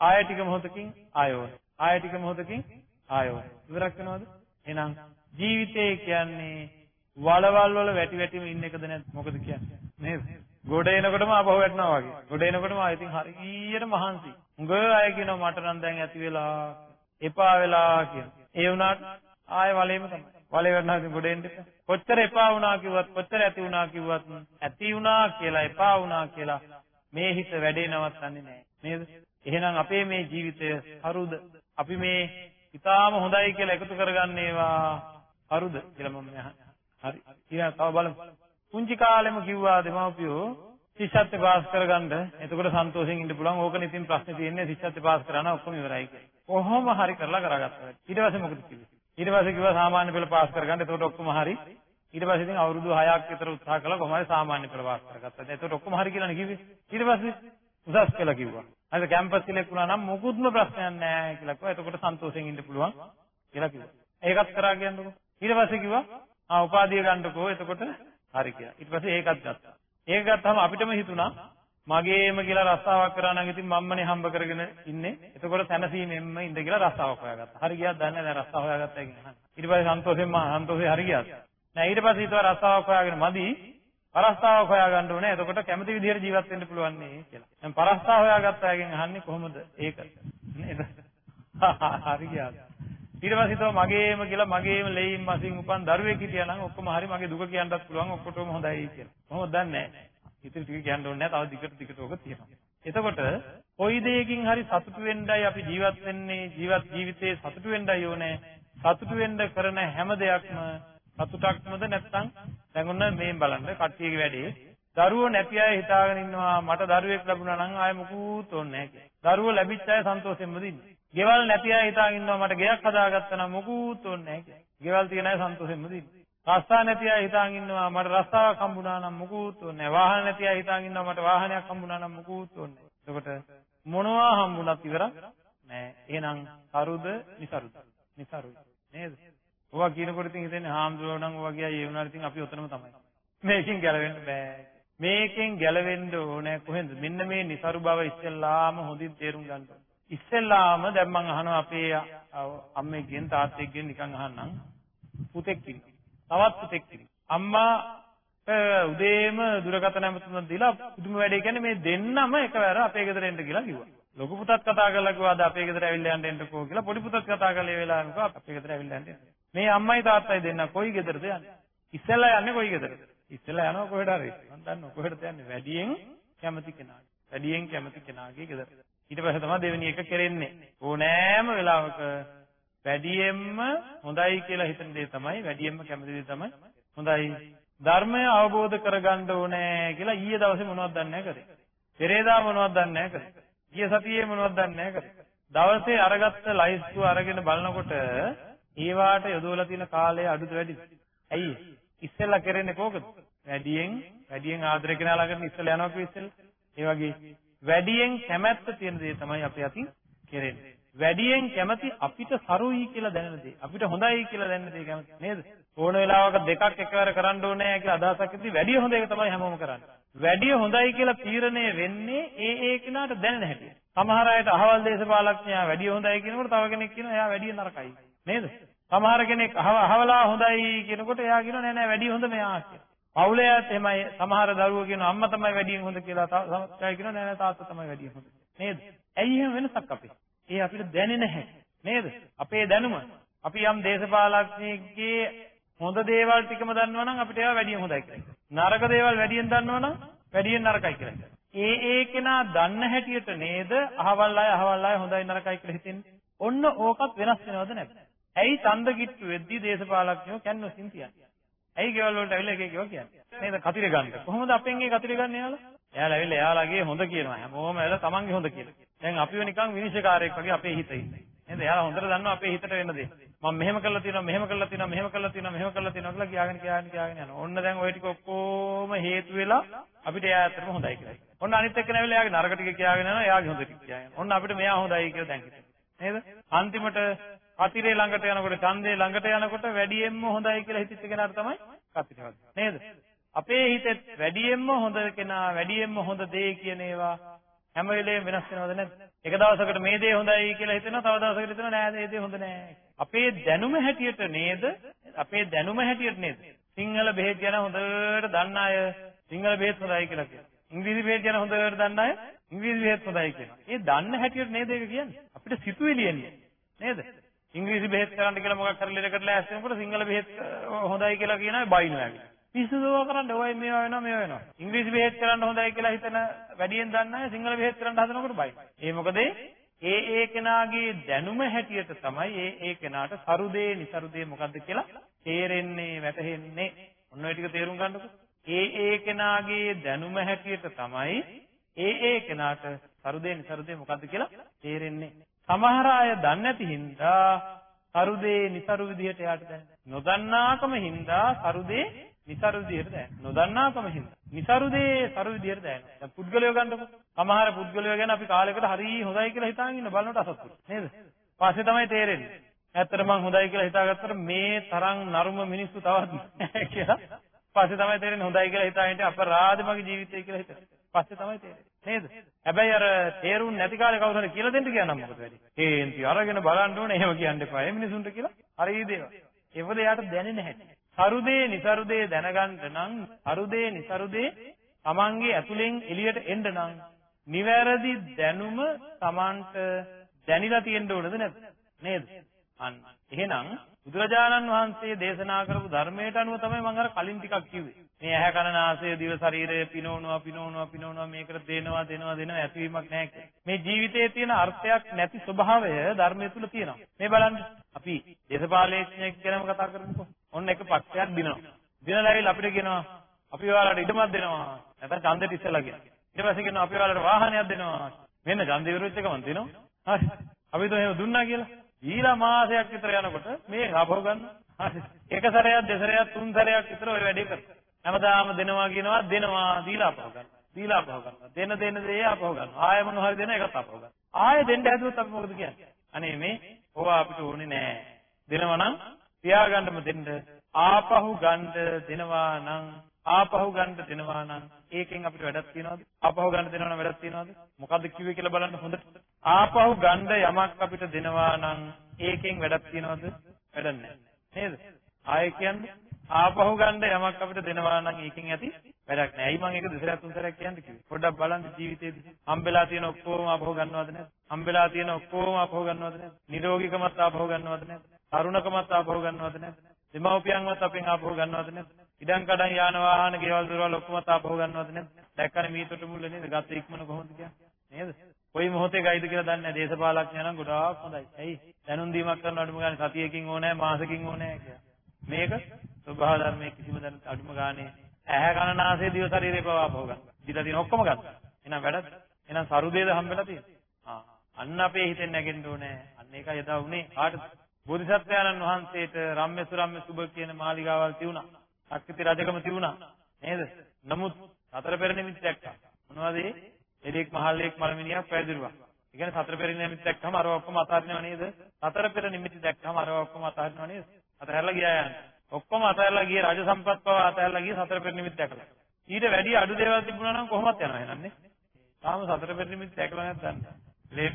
ආය ටික මොහොතකින් ආයෝ ආය ටික මොහොතකින් ආයෝ ඉවරක් වෙනවද? එහෙනම් ජීවිතය කියන්නේ වලවල් වල වැටි වැටිම ඉන්න එකද නැද්ද? මොකද කියන්නේ? නේද? ගොඩ එනකොටම ආපහු වැටෙනවා වගේ. ගොඩ එනකොටම ආයෙත් හරියට මහන්සි. උඟ අය කියනවා මට නම් දැන් ඇති වෙලා එපා වෙලා කියන. ඒ වුණාට ආයෙ වලේම තමයි. වලේ වෙනවා ගොඩ එන්න එපා. කොච්චර එපා වුණා කිව්වත් කොච්චර ඇති වුණා කිව්වත් ඇති වුණා කියලා එපා වුණා කියලා මේ හිත වැඩේ නවත්තන්නේ නැහැ. නේද? එහෙනම් අපේ මේ ජීවිතය හරුද? අපි මේ ඊටාම හොඳයි කියලා එකතු කරගන්නේවා හරුද කියලා මම අහන්නේ. හරි. ඊළඟ තව බලමු. පුංචි කාලෙම කිව්වා දෙමව්පියෝ ශිෂ්‍යත්ව පාස් කරගන්න. එතකොට සන්තෝෂෙන් ඉන්න පුළුවන්. ඕකනේ ඉතින් ප්‍රශ්නේ තියෙන්නේ ශිෂ්‍යත්ව පාස් කරා නම් ඔක්කොම ඉවරයි කියලා. කොහොම හරි කරලා කරගත්තා. ඊට පස්සේ මොකද කිව්වේ? ඊට පස්සේ කිව්වා සාමාන්‍ය පෙළ පාස් කරගන්න. එතකොට ඔක්කොම හරි. ඊට පස්සේ ඉතින් අවුරුදු 6ක් විතර උත්සාහ කළා කොහොම හරි සාමාන්‍ය පෙළ පාස් කරගත්තා. එතකොට ඔක්කොම හරි කියලානේ කිව්වේ. ඊට පස්සේ උසස් කියලා කිව්වා. හරිද කැම්පස් සිලෙක්ට් වුණා නම් මොකුත්ම ප්‍රශ්නයක් නැහැ කියලා කිව්වා. එතකොට සන්තෝෂෙන් ඉන්න පුළුවන් කියලා කිව්වා. ඒකත් කරා කියන්නකෝ. ඊට පස්සේ කිව්වා ආ උපාධිය ගන්නකෝ. එතකොට හරි කියලා. ඊට පස්සේ ඒකත් ගත්තා. ඒක ගත්තාම අපිටම හිතුණා මගේම කියලා රස්සාවක් කරා නම් ඉතින් මම්මනේ හම්බ කරගෙන ඉන්නේ. එතකොට තනසීමෙන්ම ඉඳ කියලා රස්සාවක් හොයාගත්තා. හරි ගියාද දන්නේ නැහැ රස්සාව හොයාගත්තා කියන්නේ. ඊට පස්සේ සන්තෝෂෙන්ම සන්තෝෂේ හරි ගියාද? නෑ ඊට පස්සේ හිතුවා රස්සාවක් හොයාගෙන මදි. පරස්තාවක් හොයාගන්න ඕනේ. එතකොට කැමති විදිහට ජීවත් වෙන්න පුළුවන් නේ කියලා. දැන් පරස්තාව හොයාගත්ත අයගෙන් අහන්නේ කොහොමද ඒක? නේද? හරි ගියාද? ඊට පස්සේ හිතුවා මගේම කියලා මගේම ලෙයින් මසින් උපන් දරුවෙක් හිටියා නම් ඔක්කොම හරි මගේ දුක කියන්නත් පුළුවන් ඔක්කොටම හොඳයි කියලා. කොහොමද දන්නේ නැහැ. ඉතින් ටික කියන්න ඕනේ නැහැ. තව දිගට දිගට ඕක තියෙනවා. එතකොට කොයි දෙයකින් හරි සතුටු වෙන්නයි අපි ජීවත් වෙන්නේ ජීවත් ජීවිතේ සතුටු වෙන්නයි ඕනේ. සතුටු වෙන්න කරන හැම දෙයක්ම සතුටක්මද නැත්නම් දැන් ඔන්න මේ බලන්න කට්ටියගේ වැඩේ දරුවෝ නැති අය හිතාගෙන ඉන්නවා මට දරුවෙක් ලැබුණා නම් ආයෙ මුකුත් ඕනේ නැහැ කියලා. දරුවෝ ලැබිච්ච අය සන්තෝෂයෙන්ම දින්නේ. ගෙවල් නැති අය හිතාගෙන ඉන්නවා මට ගෙයක් හදාගත්තා නම් මුකුත් ඕනේ නැහැ කියලා. ගෙවල් තියෙන අය සන්තෝෂයෙන්ම දින්නේ. රස්සා නැති අය හිතාන් ඉන්නවා මට රස්සාවක් හම්බුණා නම් මුකුත් ඕනේ නැහැ. වාහන නැති අය හිතාන් ඉන්නවා මට වාහනයක් හම්බුණා නම් මුකුත් ඕනේ නැහැ. එතකොට මොනවා හම්බුණත් ඉවරක් නැහැ. එහෙනම් කරුද નિසරුද? નિසරුයි. නේද? ඔවා කියනකොට ඉතින් හිතෙන්නේ හාමුදුරුවෝ නම් ඔවා ගියා ඒ වුණාට ඉතින් අපි ඔතනම තමයි. මේකෙන් ගැලවෙන්න බෑ. මේකෙන් ගැලවෙන්න ඕනේ කොහෙන්ද? මෙන්න මේ નિසරු බව ඉස්සෙල්ලාම හොඳින් තේරුම් ගන්න ඕනේ. ඉස්සෙල්ලාම දැන් මම අහනවා අපේ අම්මෙක්ගෙන් තාත්තෙක්ගෙන් නිකන් අහන්නම්. පුතෙක් ඉන්නවා. තවත් පුතෙක් ඉන්නවා. අම්මා උදේම දුරකථන ඇමතුමක් දීලා පුදුම වැඩේ කියන්නේ මේ දෙන්නම එකවර අපේ ගෙදර එන්න කියලා කිව්වා. ලොකු පුතත් කතා කරලා කිව්වා අද අපේ ගෙදර ඇවිල්ලා යන්න එන්නකෝ කියලා. පොඩි පුතත් කතා කරලා ඒ වෙලාවෙම කිව්වා අපේ ගෙදර ඇවිල්ලා යන්න. මේ අම්මයි තාත්තයි දෙන්න කොයි ගෙදරද යන්නේ? ඉස්සෙල්ලා යන්නේ කොයි ගෙදරද? ඉස්සෙල්ලා යනවා කොහෙද හරි. මම දන්නවා කොහෙද යන්නේ? වැඩියෙන් කැමති කෙනාට. වැඩියෙන් කැමති කෙනාගේ ගෙදර. ඊට පස්සේ තමයි දෙවෙනි එක කරෙන්නේ. ඕනෑම වෙලාවක වැඩියෙන්ම හොඳයි කියලා හිතන දේ තමයි වැඩියෙන්ම කැමති දේ තමයි හොඳයි. ධර්මය අවබෝධ කරගන්න ඕනේ කියලා ඊයේ දවසේ මොනවද දන්නේ කරේ. පෙරේදා මොනවද දන්නේ කරේ. ඊයේ සතියේ මොනවද දන්නේ කරේ. දවසේ අරගත්ත ලයිස්තු අරගෙන බලනකොට ඒ වාට යොදවලා තියෙන කාලය අඩුද වැඩිද? ඇයි? ඉස්සෙල්ලා කරන්නේ කොහොමද? වැඩියෙන් වැඩියෙන් ආදරය කරන ළඟට ඉස්සෙල්ලා යනවා කිව්ව ඉස්සෙල්ලා. ඒ වගේ වැඩියෙන් කැමැත්ත තියෙන දේ තමයි අපි අතින් කෙරෙන්නේ. වැඩියෙන් කැමති අපිට සරුයි කියලා දැනෙන දේ. අපිට හොඳයි කියලා දැනෙන දේ කැමති නේද? ඕන වෙලාවක දෙකක් එකවර කරන්න ඕනේ කියලා අදහසක් ඇති වැඩි හොඳ එක තමයි හැමෝම කරන්නේ. වැඩි හොඳයි කියලා තීරණය වෙන්නේ ඒ ඒ කෙනාට දැනෙන හැටි. සමහර අයට අහවල් දේශපාලඥයා වැඩි හොඳයි කියනකොට තව කෙනෙක් කියනවා එයා වැඩි නරකයි. නේද? සමහර කෙනෙක් අහවලා හොඳයි කියනකොට එයා කියනවා නෑ නෑ වැඩි හොඳ මෙයා කියලා. පවුලේත් එහෙමයි සමහර දරුවෝ කියනවා අම්මා තමයි වැඩියෙන් හොඳ කියලා තව කියනවා නෑ නෑ තාත්තා තමයි වැඩියෙන් හොඳ. නේද? ඇයි එහෙම වෙනසක් අපේ? ඒ අපිට දැනෙන්නේ නැහැ. නේද? අපේ දැනුම අපි යම් දේශපාලඥයෙක්ගේ හොඳ දේවල් ටිකම දන්නවනම් අපිට ඒවා වැඩියෙන් හොඳයි කියලා. නරක දේවල් වැඩියෙන් දන්නවනම් වැඩියෙන් නරකයි කියලා. ඒ ඒ කෙනා දන්න හැටියට නේද අහවල් අය අහවල් අය හොඳයි නරකයි කියලා හිතෙන්නේ. ඔන්න ඕකත් වෙනස් වෙනවද නැද්ද? ඇයි ඡන්ද කිට්ටු වෙද්දී දේශපාලඥයෝ කැන්වසින් තියන්නේ? ඇයි ගෙවල් වලට ඇවිල්ලා එක එක ඒවා කියන්නේ? නේද? කතිර ගන්න. කොහොමද අපෙන් ඒ කතිර ගන්න යාලා? එයාලා ඇවිල්ලා එයාලාගේ හොඳ කියනවා. හැමෝම ඇවිල්ලා තමන්ගේ හොඳ කියලා. දැන් අපිව නිකන් විනිශ්චයකාරයෙක් වගේ අපේ හිතේ ඉන්නේ. නේද? එයාලා හොඳට දන්නවා අපේ හිතට වෙන දේ. මම මෙහෙම කරලා තියෙනවා, මෙහෙම කරලා තියෙනවා, මෙහෙම කරලා තියෙනවා, මෙහෙම කරලා තියෙනවා කියලා කියාගෙන කියාගෙන කියාගෙන යනවා. ඔන්න දැන් ওই ටික ඔක්කොම හේතු වෙලා අපිට එයා ඇත්තටම හොඳයි කියලා. ඔන්න අනිත් එක්කන ඇවිල්ලා එයාගේ නරක ටික කියාගෙන යනවා, එයාගේ හොඳ ටික කියාගෙන. ඔන්න අපිට මෙයා හොඳයි කියලා දැන් හිතෙනවා. නේද? අන්තිමට කතිරේ ළඟට යනකොට ඡන්දේ ළඟට යනකොට වැඩියෙන්ම හොඳයි කියලා හිතච්ච කෙනාට තමයි කතිරවත්. නේද? අපේ හිතේ වැඩියෙන්ම හොඳ කෙනා වැඩියෙන්ම හොඳ දේ කියන ඒවා හැම වෙලේම වෙනස් වෙනවද නැද්ද? එක දවසකට මේ දේ හොඳයි කියලා හිතෙනවා තව දවසකට හිතෙනවා නෑ මේ දේ හොඳ නෑ. අපේ දැනුම හැටියට නේද? අපේ දැනුම හැටියට නේද? සිංහල බෙහෙත් ගැන හොඳට දන්න අය සිංහල බෙහෙත් හොඳයි කියලා කියනවා. ඉංග්‍රීසි බෙහෙත් ගැන හොඳට දන්න අය ඉංග්‍රීසි බෙහෙත් හොඳයි කියනවා. ඒ දන්න හැටියට නේද ඒක කියන්නේ? අපිට සිතුවිලි එන්නේ. නේද? ඉංග්‍රීසි බෙහෙත් කරන්න කියලා මොකක් කරලා ඉරකට ලෑස්ති වෙනකොට සිංහල බෙහෙත් හොඳයි කියලා කියන අය බයිනවා. පිස්සුදෝව කරන්න ඔය මේවා වෙනවා මේවා වෙනවා. ඉංග්‍රීසි බෙහෙත් කරන්න හොඳයි කියලා හිතන වැඩියෙන් දන්න අය සිංහල බෙහෙත් කරන්න හදනකොට බයි. ඒ මොකද ඒ ඒ කෙනාගේ දැනුම හැටියට තමයි ඒ ඒ කෙනාට සරුදේ નિසරුදේ මොකද්ද කියලා තේරෙන්නේ වැටහෙන්නේ. ඔන්න ඔය ටික තේරුම් ගන්නකො. ඒ ඒ කෙනාගේ දැනුම හැටියට තමයි ඒ ඒ කෙනාට සරුදේ નિසරුදේ මොකද්ද කියලා තේරෙන්නේ. සමහර අය දන්නේ නැති හින්දා සරුදේ નિසරු විදිහට යාට දැනෙන. නොදන්නාකම හින්දා සරුදේ નિසරු විදිහට දැනෙනවා. නොදන්නාකම හින්දා. નિසරු දේ සරු විදිහට දැනෙනවා. දැන් පුද්ගලයෝ ගන්නකො. සමහර පුද්ගලයෝ ගැන අපි කාලයකට හරි හොඳයි කියලා හිතාගෙන ඉන්න බලනකොට අසතුටු. නේද? පස්සේ තමයි තේරෙන්නේ. ඇත්තට මං හොඳයි කියලා හිතාගත්තට මේ තරම් නරුම මිනිස්සු තවත් නැහැ කියලා. පස්සේ තමයි තේරෙන්නේ හොඳයි කියලා හිතාගෙන අපරාධ මගේ ජීවිතය කියලා හිතන. පස්සේ තමයි තේරෙන්නේ. නේද? හැබැයි අර තේරුම් නැති කාලේ කවුරු හරි කියලා දෙන්න කියනනම් මොකද වෙන්නේ? කේන්ති අරගෙන බලන්න ඕනේ එහෙම කියන්න එපා. ඒ මිනිසුන්ට කියලා හරි දේවල්. ඒවල යාට දැනෙන්නේ නැහැ. සරුදේ નિසරුදේ දැනගන්න නම් සරුදේ નિසරුදේ Tamange ඇතුලෙන් එළියට එන්න නම් නිවැරදි දැනුම Tamanට දැනিলা තියෙන්න ඕනද නැද්ද? නේද? අන්න. එහෙනම් බුදුරජාණන් වහන්සේ දේශනා කරපු ධර්මයට අනුව තමයි මම අර කලින් ටිකක් කිව්වේ. මේ ඇහැ කන නාසය දිව ශරීරය පිනවනවා පිනවනවා පිනවනවා මේකට දෙනවා දෙනවා දෙනවා ඇතිවීමක් නැහැ කියලා. මේ ජීවිතයේ තියෙන අර්ථයක් නැති ස්වභාවය ධර්මය තුල තියෙනවා. මේ බලන්න අපි දේශපාලනඥයෙක් ගැනම කතා කරමුකෝ. ඔන්න එක පක්ෂයක් දිනනවා. දිනලා ඇවිල්ලා අපිට කියනවා අපි ඔයාලට ඉඩමක් දෙනවා. නැත්නම් ඡන්දෙට ඉස්සලා කියනවා. ඊට පස්සේ කියනවා අපි ඔයාලට වාහනයක් දෙනවා. මෙන්න ඡන්දෙ විරුද්ධ එකම දෙනවා. හරි. අපි તો එහෙම දුන්නා කියලා. ඊළා මාසයක් විතර යනකොට මේ අපව ගන්න. හරි. එක සැරයක් දෙසරයක් තුන් සැරයක් විතර ඔය වැඩේ කරනවා. හැමදාම දෙනවා කියනවා දෙනවා දීලා අපව ගන්න. දීලා අපව ගන්නවා. දෙන දෙන දේ අපව ගන්නවා. ආයෙ මොන හරි දෙන එකත් අපව ගන්නවා. ආයෙ දෙන්න හැදුවොත් අපි මොකද කියන්නේ? අනේ මේ ඕවා අපිට ඕනේ නෑ. දෙනවා නම් තියාගන්නම දෙන්න. ආපහු ගන්න දෙනවා නම් ආපහු ගන්න දෙනවා නම් ඒකෙන් අපිට වැඩක් තියනවද? ආපහු ගන්න දෙනවා නම් වැඩක් තියනවද? මොකද්ද කිව්වේ කියලා බලන්න හොඳට. ආපහු ගන්න යමක් අපිට දෙනවා නම් ඒකෙන් වැඩක් තියනවද? වැඩක් නැහැ. නේද? ආයෙ කියන්නේ ආපහු ගන්න යමක් අපිට දෙනවා නම් ඒකෙන් ඇති වැඩක් නැහැ. ඇයි මම ඒක දෙසරයක් තුන්සරයක් කියන්නේ කිව්වේ? පොඩ්ඩක් බලන්න ජීවිතේදී හම්බෙලා තියෙන ඔක්කොම ආපහු ගන්නවද නැද්ද? හම්බෙලා තියෙන ඔක්කොම ආපහු ගන්නවද නැද්ද? නිරෝගීකමත් ආපහු ගන්නවද නැද්ද? තරුණකමත් ආපහු ගන්නවද නැද්ද? දෙමව්පියන්වත් අපෙන් ආපහු ගන්නවද නැද්ද? ඉඩම් කඩම් යාන වාහන ගෙවල් දොරවල් ඔක්කොම ආපහු ගන්නවද නැද්ද? දැක්කනේ මීතොට මුල්ල නේද? ගත ඉක්මන කොහොමද කියන්නේ? නේද? කොයි මොහොතේ ගයිද කියලා දන්නේ නැහැ. දේශපාලඥයා නම් ගොඩාක් හොඳයි. ඇයි? දැනුම් දීමක් කරන අඩුම ගානේ සතියකින් ඕනේ මාසෙකින් ඕනේ කියලා. මේක ස්වභාව ධර්මයේ කිසිම දැනුම් අඩුම ගානේ ඇහැ කන නාසය දිව ශරීරේ පවා ආපහු ගන්න. දීලා තියෙන ඔක්කොම ගන්න. එහෙනම් වැඩක්. එහෙනම් සරුදේද හම්බෙලා තියෙන්නේ. ආ අන්න අපේ හිතෙන් නැගෙන්න ඕනේ. අන්න ඒකයි එදා උනේ. කාටද? බෝධිසත්වයන්න් වහන්සේට රම්ම්‍ය සුරම්ම්‍ය සුබ කියන මාලිගාවල් තියුණා. ශක්ති රජකම තියුණා. නේද? නමුත් සතර පෙර නිමිති දැක්කා. මොනවද ඒ? එලෙක් මහල්ලෙක් මලමිනියක් පැවිදිරුවා. ඒ කියන්නේ සතර පෙර නිමිති දැක්කම අර ඔක්කොම අතාරිනව නේද? සතර පෙර නිමිති දැක්කම අර ඔක්කොම අතාරිනව නේද? අතහැරලා ගියා යන්නේ. ඔක්කොම අතහැරලා ගියේ රාජ සම්පත් පව අතහැරලා ගියේ සතර පෙර නිමිති දැකලා. ඊට වැඩි අඩු දේවල් තිබුණා නම් කොහොමද යනවා එහෙනම් නේ? තාම සතර පෙර නිමිති දැකලා නැත්නම් ලේප්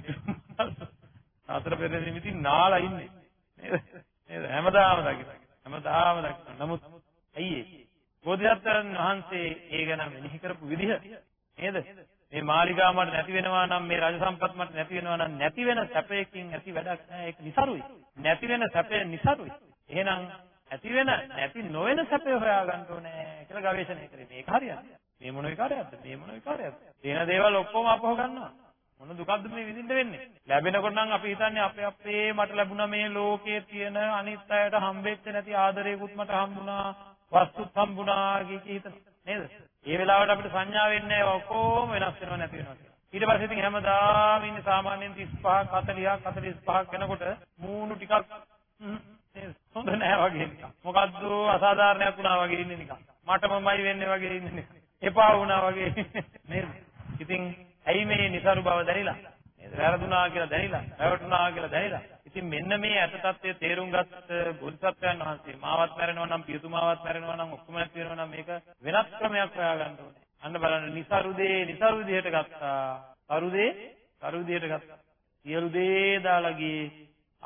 සතර පෙර නිමිති නාලා ඉන්නේ. නේද? නේද? හැමදාම දකින්න. හැමදාම දකින්න. නමුත් ඇයි ඒ? බෝධිසත්වයන් වහන්සේ ඒ ගැන මෙනෙහි කරපු විදිහ නේද? මේ මාලිගාව මට නැති වෙනවා නම් මේ රජ සම්පත් මට නැති වෙනවා නම් නැති වෙන සැපයකින් ඇති වැඩක් නැහැ ඒක નિසරුයි. නැති වෙන සැපය નિසරුයි. එහෙනම් ඇති වෙන නැති නොවන සැපය හොයාගන්න ඕනේ කියලා ගවේෂණය කරේ. මේක හරියන්නේ. මේ මොන විකාරයක්ද? මේ මොන විකාරයක්ද? තේන දේවල් ඔක්කොම අපහො ගන්නවා. මොන දුකක්ද මේ විඳින්න වෙන්නේ? ලැබෙනකොට නම් අපි හිතන්නේ අපේ අපේ මට ලැබුණා මේ ලෝකයේ තියෙන අනිත් අයට හම්බෙච්ච නැති ආදරේකුත් මට හම්බුණා, වස්තුත් හම්බුණා කිය කී හිතන. නේද? ඒ වෙලාවට අපිට සංඥා වෙන්නේ ඔක්කොම වෙනස් වෙනව නැති වෙනවා කියලා. ඊට පස්සේ ඉතින් හැමදාම ඉන්නේ සාමාන්‍යයෙන් 35ක් 40ක් 45ක් වෙනකොට මූණු ටිකක් හොඳ නෑ වගේ නිකන්. මොකද්ද අසාධාරණයක් වුණා වගේ ඉන්නේ නිකන්. මටමමයි වෙන්නේ වගේ ඉන්නේ නිකන්. එපා වුණා වගේ නේද? ඉතින් ඇයි මේ નિසරු බව දැරිලා? නේද? වැරදුනා කියලා දැරිලා, වැරටුනා කියලා දැරිලා. ඉතින් මෙන්න මේ අත తත්වයේ තේරුම් ගත් බුදුසත්වයන් වහන්සේ මාවත් මැරෙනවා නම් පියතුමාවත් මැරෙනවා නම් ඔක්කොම මැරෙනවා නම් මේක වෙනත් ක්‍රමයක් හොයාගන්න ඕනේ. අන්න බලන්න નિසරු දේ નિසරු විදිහට ගත්තා. කරු දේ කරු විදිහට ගත්තා. සියලු දේ දාලා ගියේ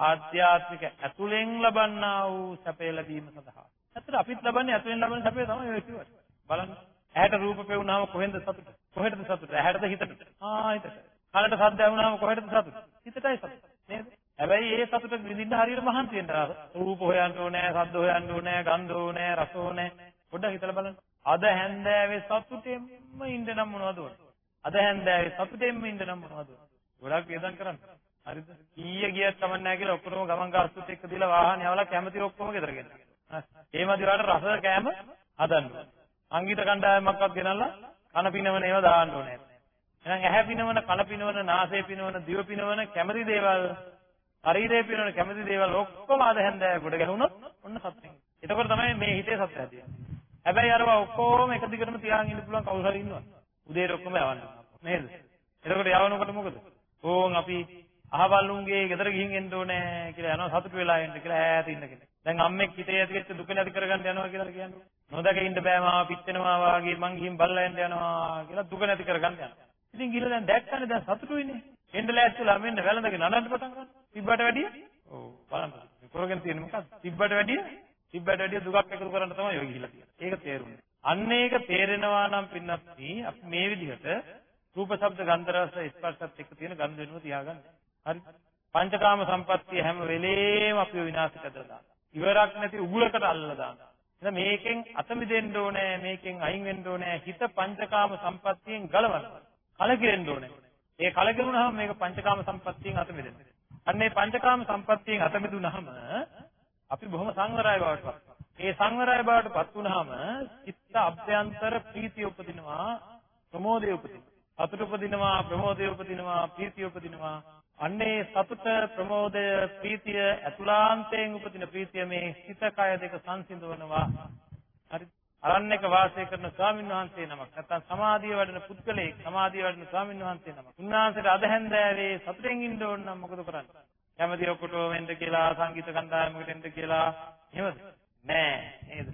ආධ්‍යාත්මික ඇතුලෙන් ලබන්නා වූ සැපය ලැබීම සඳහා. ඇත්තට අපිත් ලබන්නේ ඇතුලෙන් ලබන සැපය තමයි ඔය කිව්වට. බලන්න. ඇහැට රූප පෙවුනහම කොහෙන්ද සතුට? කොහෙටද සතුට? ඇහැටද හිතට? ආ හිතට. කනට ශබ්ද ඇහුනහම කොහෙටද සතුට? හිතටයි සතුට. නේද? හැබැයි ඒ සතුට විඳින්න හරියට මහන්සි වෙන්න රූප හොයන්න ඕනේ, ශබ්ද හොයන්න ඕනේ, ගන්ධ ඕනේ, රස ඕනේ. පොඩ්ඩක් හිතලා බලන්න. අද හැන්දෑවේ සතුටෙන්ම ඉන්න නම් මොනවද ඕනේ? අද හැන්දෑවේ සතුටෙන්ම ඉන්න නම් මොනවද ඕනේ? ගොඩක් වේදන් කරන්න. හරිද? ඊයේ ගියත් කමක් නැහැ කියලා ඔක්කොම ගමන් ගාස්තුත් එක්ක දීලා වාහනේ යවලා කැමති ඔක්කොම ගෙදර ගෙනල්ලා. ඒ මදිවට රස කෑම හදන්න. සංගීත කණ්ඩායමක්වත් ගෙනල්ලා කන පිනවන ඒවා දාන්න ඕනේ. එහෙනම් ඇහැ පිනවන, කන පිනවන, නාසය පිනවන, දිව පිනවන කැමති දේවල්, ශරීරය පිනවන කැමති දේවල් ඔක්කොම අද හැන්දෑව ගොඩ ගැහුණොත් ඔන්න සතුටින්. එතකොට තමයි මේ හිතේ සත්‍ය ඇතිවෙන්නේ. හැබැයි අරවා ඔක්කොම එක දිගටම තියාගෙන ඉන්න පුළුවන් කවුරු හරි ඉන්නවා. උදේට ඔක්කොම යවන්න. නේද? එතකොට යවනකොට මොකද? ඕන් අපි අහවලුන්ගේ ගෙදර ගිහින් එන්න ඕනේ කියලා යනවා සතුට වෙලා එන්න කියලා ඈත ඉන්න කෙනෙක්. දැන් අම්මෙක් හිතේ ඇතිවෙච්ච දුක නැති කරගන්න යනවා කියලා කියන්නේ. නොදක ඉන්න බෑ මාව පිච්චෙනවා වාගේ මං ගිහින් බල්ලා එන්න යනවා කියලා දුක නැති කරගන්න යනවා. ඉතින් ගිහලා දැන් දැක්කනේ දැන් සතුටුයිනේ. එන්න ලෑස්තිලා මෙන්න වැළඳගෙන අනන්න පටන් ගන්නවා. තිබ්බට වැඩිය? ඔව් බලන්න. කරගෙන තියෙන්නේ මොකක්ද? තිබ්බට වැඩිය? තිබ්බට වැඩිය දුකක් එකතු කරන්න තමයි ඔය ගිහිලා තියෙන්නේ. ඒක තේරුණේ. අන්න ඒක තේරෙනවා නම් පින්නත් අපි මේ විදිහට රූප ශබ්ද ගන්ධ රස ස්පර්ශත් එක්ක තියෙන ගන්ධ වෙනුව තියාගන්න. හරි. පංචකාම සම්පත්තිය හැම වෙලේම අපිව විනාශ කරලා දානවා. ඉවරක් නැති උගුලකට අල්ලලා දානවා. එහෙනම් මේකෙන් අත මිදෙන්න ඕනේ, මේකෙන් අයින් වෙන්න ඕනේ. හිත පංචකාම සම්පත්තියෙන් ගලවන්න. කලකිරෙන්න ඕනේ. ඒ කලකිරුණාම මේක පංචකාම සම්පත්තියෙන් අත මිදෙනවා. අන්න ඒ පංචකාම සම්පත්තියෙන් අත මිදුණාම අපි බොහොම සංවරයි බවට පත් ඒ සංවරය බවට පත් වුනහම චිත්ත අභ්‍යන්තර ප්‍රීතිය උපදිනවා ප්‍රමෝදය උපදිනවා සතුට උපදිනවා ප්‍රමෝදය උපදිනවා ප්‍රීතිය උපදිනවා අන්නේ සතුට ප්‍රමෝදය ප්‍රීතිය අතුලාන්තයෙන් උපදින ප්‍රීතිය මේ හිත කය දෙක සංසිඳවනවා. හරි. අරණ්‍යක වාසය කරන ස්වාමීන් වහන්සේ නමක්. නැත්නම් සමාධිය වඩන පුද්ගලයෙක් සමාධිය වඩන ස්වාමීන් වහන්සේ නමක්. උන්වහන්සේට අද හැන්දෑවේ සතුටෙන් ඉන්න ඕන නම් මොකද කරන්නේ? කැමති ඔක්කොටම වෙන්න කියලා සංගීත කණ්ඩායමකට එන්න කියලා. එහෙමද? නෑ. නේද?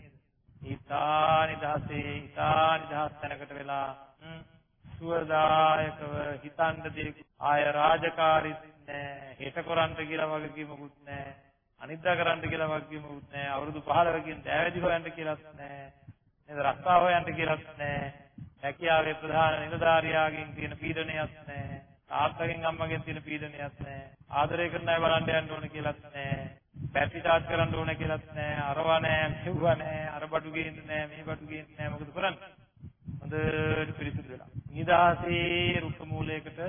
ඊතානි දහසේ ඊතානි දහස් තැනකට වෙලා. සුවදායකව හිතන්න දෙයක් ආය රාජකාරීත් නෑ හෙට කරන්ට කියලා වගකීමකුත් නෑ අනිද්දා කරන්ට කියලා වගකීමකුත් නෑ අවුරුදු 15කින් දෑවැදි හොයන්න කියලාත් නෑ නේද? රස්තා හොයන්න කියලාත් නෑ හැකියාවේ ප්‍රධාන නිලධාරියාගෙන් තියෙන පීඩනයක් නෑ තාත්තගෙන් අම්මගෙන් තියෙන පීඩනයක් නෑ ආදරය කරන අය බලන්න යන්න ඕන කියලාත් නෑ බැටරි charge කරන්න ඕන කියලාත් නෑ අරවා නෑ මෙව්වා නෑ අර බඩු ගේන්න නෑ මේ බඩු ගේන්න නෑ මොකද කරන්නේ? හොඳට පිරිසිදු වෙලා. නිදාසේ රුක්ක මූලයකට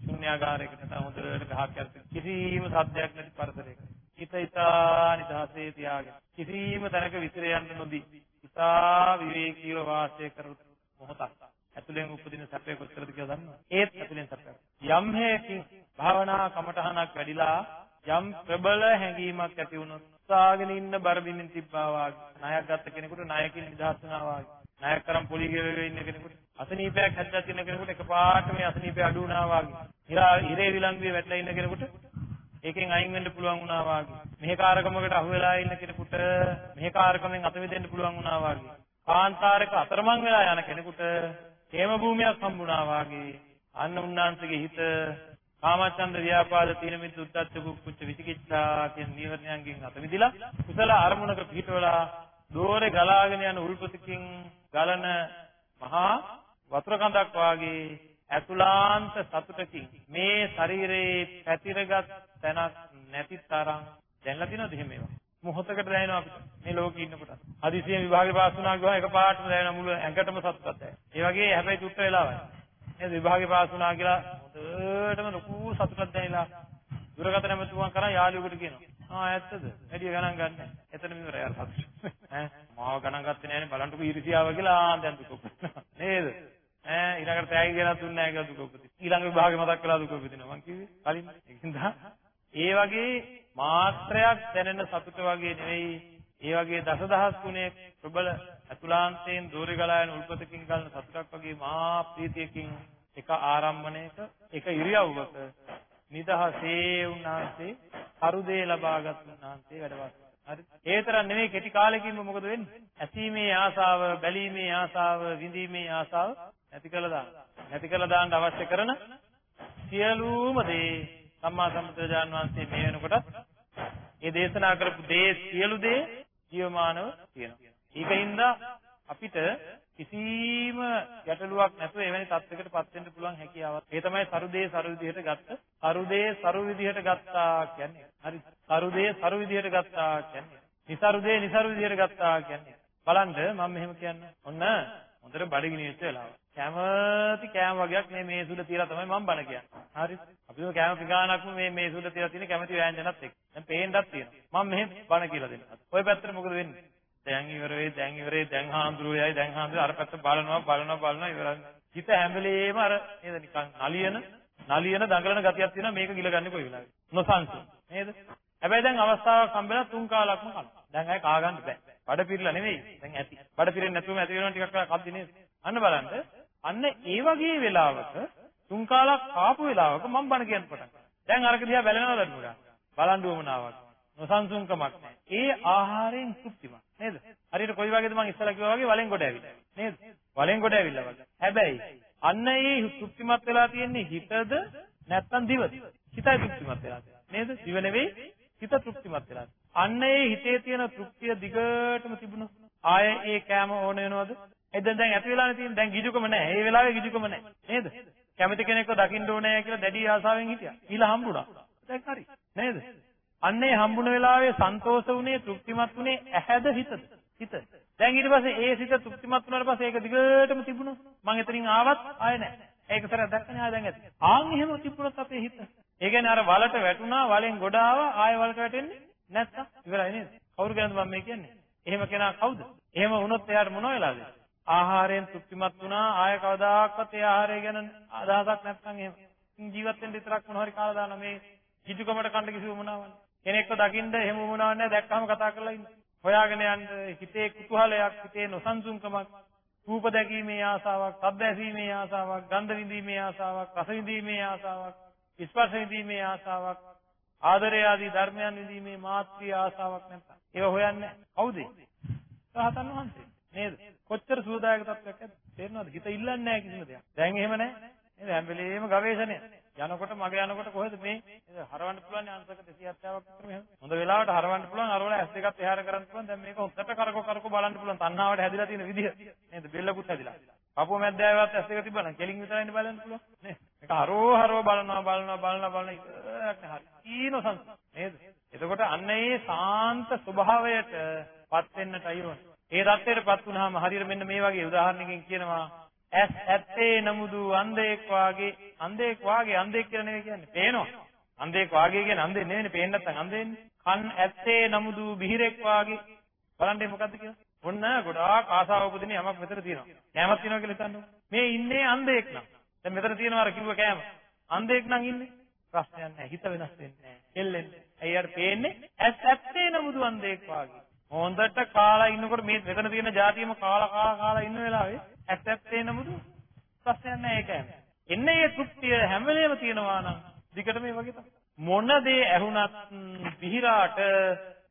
ශුන්‍යාගාරයකට නැත්නම් හොඳට ගහක් යට කිසිම සද්දයක් නැති පරිසරයක. හිත ඉතා නිදාසේ තියාගෙන කිසිම තැනක විසිර යන්න නොදී ඉතා විවේකීව වාසය කරු මොහොතක්. ඇතුලෙන් උපදින සැපේ කොච්චරද කියලා දන්නවද? ඒත් ඇතුලෙන් සැපයක්. යම් හේකින් භාවනා කමටහනක් වැඩිලා යම් ප්‍රබල හැඟීමක් ඇති වුණොත් සාගෙන ඉන්න බර බිමින් තිබ්බා වාගේ ණයක් ගත්ත කෙනෙකුට ණයකින් නිදහස් වෙනවා වාගේ ණයක් කරන් පොලි ගෙවගෙන ඉන්න කෙනෙකුට අසනීපයක් හැදලා තියෙන කෙනෙකුට එකපාරට මේ අසනීපය අඩු වුණා වාගේ. හිරා හිරේ විලංගුවේ වැටලා ඉන්න කෙනෙකුට ඒකෙන් අයින් වෙන්න පුළුවන් වුණා වාගේ. මෙහෙ කාර්කමකට අහු වෙලා ඉන්න කෙනෙකුට මෙහෙ කාර්කමෙන් අත මිදෙන්න පුළුවන් වුණා වාගේ. කාන්තාරයක අතරමං වෙලා යන කෙනෙකුට හේම භූමියක් හම්බුණා වාගේ. අන්න උන්නාන්සේගේ හිත කාමචන්ද ව්‍යාපාද තීන මිද්ද උද්දච්ච කුච්ච විචිකිච්ඡා කියන නීවරණයන්ගෙන් අත මිදලා කුසල අරමුණක පිහිටවලා දෝරේ ගලාගෙන යන උල්පතකින් ගලන මහා වතුර කඳක් වාගේ ඇතුලාන්ත සතුටකින් මේ ශරීරයේ පැතිරගත් තැනක් නැති තරම් දැනලා තියෙනවද එහෙම ඒවා? මොහොතකට දැනෙනවා අපිට මේ ලෝකේ ඉන්නකොට හදිසියෙන් විභාගේ පාස් වුණා ගියා එකපාරටම දැනෙන මුළු ඇඟටම සතුටක් දැනෙනවා. ඒ වගේ හැබැයි චුට්ට වෙලාවයි නේද? විභාගේ පාස් වුණා කියලා හොඳටම ලොකු සතුටක් දැනෙලා දුරකථන ඇමතුමක් කරා යාළුවෙකුට කියනවා. ආ ඇත්තද? වැඩි ගණන් ගන්න. එතන ඉවරයි අර සතුට ඈ? මාව ගණන් ගත්තේ නැහැනේ බලන්නකෝ ඊර්ෂියාව කියලා ආ දැන් දුක උපදිනවා. නේද? ඈ ඊළඟට තෑගි කියලා දුන්නේ නැහැ කියලා දුක උපදිනවා. ඊළඟ විභාගෙ මතක් කළා දුක උපදිනවා. මං කිව්වේ කලින්. ඒකින්ද? ඒ වගේ මාත්‍රයක් දැනෙන සතුට වගේ නෙවෙයි. ඒ වගේ දසදහස් ගුණයක ප්‍රබල අතුලාන්තයෙන් දෝරේ ගලා යන උල්පතකින් ගලන සතුටක් වගේ මහා ප්‍රීතියකින් එක ආරම්භණයක එක ඉරියව්වක නිදහසේ උන්වහන්සේ අරුදේ ලබාගත් උන්වහන්සේ වැඩ හරි ඒ තරම් නෙමෙයි කෙටි කාලෙකින්ම මොකද වෙන්නේ? ඇසීමේ ආසාව බැලීමේ ආසාව විඳීමේ ආසාව නැති කළා දාන්න. නැති කළා දාන්න අවශ්‍ය කරන සියලුම දේ සම්මා සම්බුදුරජාන් වහන්සේ මේ වෙනකොට ඒ දේශනා කරපු දේ සියලු දේ ජීවමානව තියෙනවා. ඒකින්ද අපිට කිසිම ගැටලුවක් නැතුව එවැනි තත්යකට පත් වෙන්න පුළුවන් හැකියාවක්. ඒ තමයි සරුදේ සරු විදිහට ගත්ත. සරුදේ සරු විදිහට ගත්තා කියන්නේ. හරි. සරුදේ සරු විදිහට ගත්තා කියන්නේ. નિසරුදේ નિසරු විදිහට ගත්තා කියන්නේ. බලන්න මම මෙහෙම කියන්නේ. ඔන්න හොඳට බඩගිනි වෙච්ච වෙලාව. කැමති කෑම වගේක් මේ මේසුල තියලා තමයි මම බණ කියන්නේ. හරි. අපි ඔය කෑම පිඟානක්ම මේ මේසුල තියලා තියෙන කැමති ව්‍යංජනත් එක්ක. දැන් පේන්නත් තියෙනවා. මම මෙහෙම බණ කියලා දෙන්නම්. ඔය පැත්තට මොකද වෙන්නේ? දැන් ඉවර වෙයි, දැන් ඉවර වෙයි, දැන් හාමුදුරුවෝයි, දැන් හාමුදුරුවෝ අර පැත්ත බලනවා, බලනවා, බලනවා ඉවරයි. හිත හැම වෙලේම අර නේද නිකන් නලියන, නලියන දඟලන ගතියක් තියෙනවා මේක ගිලගන්නේ කොයි වෙලාවෙ. නොසන්සුන්. නේද? හැබැයි දැන් අවස්ථාවක් හම්බෙලා තුන් කාලක්ම කනවා. දැන් අය කා ගන්න බෑ. බඩ පිරලා නෙවෙයි. දැන් ඇති. බඩ පිරෙන්නේ නැතුවම ඇති වෙනවා ටිකක් කද්දි නේද? අන්න බලන්න. අන්න ඒ වගේ වෙලාවක තුන් කාලක් කාපු වෙලාවක මම බණ කියන්න පටන් ගන්නවා. දැන් අරක දිහා බැලනවද නුඹලා? බලන් දුවමනාවක්. නොසන්සුන්කමක් නැහැ. ඒ ආහාරයෙන් තෘප්තිමත් නේද? හරියට කොයි වගේද මම ඉස්සලා කිව්වා වගේ වලෙන් කොට ඇවිල්ලා. නේද? වලෙන් කොට ඇවිල්ලා වගේ. හැබැයි අන්න ඒ තෘප්තිමත් වෙලා තියෙන්නේ හිතද නැත්නම් දිවද? හිතයි තෘප්තිමත් වෙලා තියෙන්නේ. නේද? දිව නෙවෙයි හිත තෘප්තිමත් වෙලා. අන්න ඒ හිතේ තියෙන තෘප්තිය දිගටම තිබුණොත් ආයේ ඒ කෑම ඕන වෙනවද? එතෙන් දැන් ඇති වෙලානේ තියෙන්නේ. දැන් ගිජුකම නැහැ. ඒ වෙලාවේ ගිජුකම නැහැ. නේද? කැමති කෙනෙක්ව දකින්න ඕනේ කියලා දැඩි ආසාවෙන් හිටියා. ඊළඟ හම්බුණා. දැන් හරි. නේද? අන්නේ හම්බුන වෙලාවේ සන්තෝෂ වුණේ තෘප්තිමත් වුණේ ඇහැද හිතද? හිත. දැන් ඊට පස්සේ ඒ සිත තෘප්තිමත් වුණාට පස්සේ ඒක දිගටම තිබුණා. මං එතනින් ආවත් ආය නැහැ. ඒක සරයක් දැක්කනේ ආය දැන් ඇති. ආන් එහෙම තිබුණොත් අපේ හිත. ඒ කියන්නේ අර වලට වැටුණා වලෙන් ගොඩ ආවා ආය වලට වැටෙන්නේ නැත්තම් ඉවරයි නේද? කවුරු ගැනද මම මේ කියන්නේ? එහෙම කෙනා කවුද? එහෙම වුණොත් එයාට මොන වෙලාද? ආහාරයෙන් තෘප්තිමත් වුණා ආය කවදාකවත් ඒ ආහාරය ගැන අදහසක් නැත්නම් එහෙම ජීවත් වෙන්න විතරක් මොන හරි කාලා දාන මේ කිචුකමට කන්න කිසි වුණාවන්නේ. කෙනෙක්ව දකින්න එහෙම වුණාවක් නැහැ දැක්කම කතා කරලා ඉන්න. හොයාගෙන යන්න හිතේ කුතුහලයක් හිතේ නොසන්සුන්කමක් රූප දැකීමේ ආසාවක්, ශබ්ද ඇසීමේ ආසාවක්, ගන්ධ විඳීමේ ආසාවක්, රස විඳීමේ ආසාවක්, ස්පර්ශ විඳීමේ ආසාවක්, ආදරය ආදී ධර්මයන් විඳීමේ මාත්‍රී ආසාවක් නැත්නම් ඒව හොයන්නේ කවුද? රහතන් වහන්සේ. නේද? කොච්චර සුවදායක තත්ත්වයක් ඇද්ද? තේරෙනවද? හිත ඉල්ලන්නේ නැහැ කිසිම දෙයක්. දැන් එහෙම නැහැ. නේද? හැම වෙලේම ගවේෂණය. යනකොට මග යනකොට කොහෙද මේ නේද? හරවන්න පුළුවන් අංශක 270ක් විතර මෙහෙම. හොඳ වෙලාවට හරවන්න පුළුවන්. අරවල ඇස් දෙකත් එහාට කරන්න පුළුවන්. දැන් මේක හොත්තට කරකෝ කරකෝ බලන්න පුළුවන්. තණ්හාවට හැදිලා තියෙන විදිහ. නේද? බෙල්ලකුත් හැදිලා. පපුව මැද්දායවත් ඇස් දෙක තිබ්බනම් කෙලින් විතරයිනේ බලන්න පුළුවන්. නේද? මේක හරෝ හරෝ බලනවා බලනවා බලනවා බලන ඉතරක් නේ. හරි. ඊනොසන්ස්. නේද? එතකොට අන්න ඒ සාන්ත ස්වභාවයට පත් වෙන්නටයි ඕනේ. ඒ தත්ත්වයටපත් වුනහම හරියට මෙන්න මේ වගේ උදාහරණකින් කියනවා ඇස් ඇත්තේ නමුදු අන්ධෙක් වාගේ අන්ධෙක් වාගේ අන්ධෙක් කියලා නෙවෙයි කියන්නේ පේනවා. අන්ධෙක් වාගේ කියන්නේ අන්ධෙක් නෙවෙයිනේ පේන්නේ නැත්නම් අන්ධෙන්නේ කන් ඇත්තේ නමුදු බිහිරෙක් වාගේ. බලන්න මොකද්ද කියලා. ඔන්න ගොඩාක් ආසාව උපදින යමක් මෙතන තියෙනවා. කෑමක් තියෙනවා කියලා හිතන්නකො මේ ඉන්නේ අන්ධෙක් නම්. දැන් මෙතන තියෙනවා අර කිව්ව කෑම. අන්ධෙක් නම් ඉන්නේ? ප්‍රශ්නයක් නැහැ. හිත වෙනස් වෙන්නේ නැහැ. එල්ලෙන්නේ ඇයි අර පේන්නේ? ඇස් ඇත්තේ නමුදු අන්ධෙක් වාගේ. හොඳට කාලා ඉන්නකොට මේ මෙතන තියෙන જાතියම කාලා කාලා කාලා ඉන්න වෙලාවේ ඇත්ත ඇත්තේ නමුදු ප්‍රශ්නයක් නැහැ ඒකයි. එන්නේ මේ තෘප්තිය හැම වෙලේම තියෙනවා නම් දිගට මේ වගේ තමයි. මොන දේ ඇහුණත් විහිරාට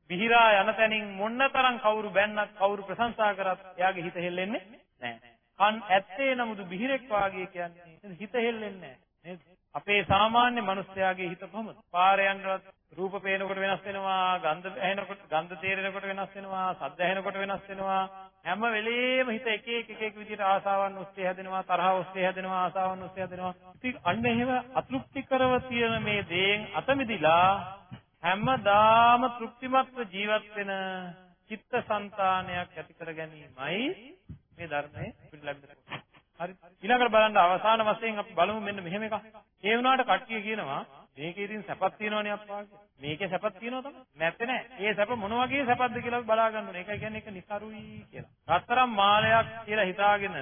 විහිරා යන තැනින් මොනතරම් කවුරු බැන්නත් කවුරු ප්‍රශංසා කරත් එයාගේ හිත හෙල්ලෙන්නේ නැහැ. කන් ඇත්තේ නමුදු විහිරෙක් වාගේ කියන්නේ හිත හෙල්ලෙන්නේ නැහැ. නේද? අපේ සාමාන්‍ය මිනිස්යාගේ හිත කොහොමද? පාරේ යනවත් රූප පේනකොට වෙනස් වෙනවා, ගන්ධ ඇහෙනකොට ගන්ධ තේරෙනකොට වෙනස් වෙනවා, ශබ්ද ඇහෙනකොට වෙනස් වෙනවා. හැම වෙලේම හිත එක එක එක එක විදිහට ආසාවන් ඔස්සේ හැදෙනවා, තරහ ඔස්සේ හැදෙනවා, ආසාවන් ඔස්සේ හැදෙනවා. ඉතින් අන්න එහෙම අතෘප්තිකරව තියෙන මේ දේෙන් අත මිදිලා හැමදාම තෘප්තිමත්ව ජීවත් වෙන චිත්තසංතානයක් ඇති කර ගැනීමයි මේ ධර්මයේ පිළිලැබෙන හරි ඊළඟට බලන්න අවසාන වශයෙන් අපි බලමු මෙන්න මෙහෙම එකක්. ඒ වුණාට කට්ටිය කියනවා මේකේ ඉතින් සැපක් තියෙනවනේ අප්පා මේකේ සැපක් තියෙනව තමයි. නැත්තේ නෑ. ඒ සැප මොන වගේ සැපක්ද කියලා බලා ගන්න ඕනේ. ඒකයි කියන්නේ ඒක නිසරුයි කියලා. රත්තරන් මාලයක් කියලා හිතාගෙන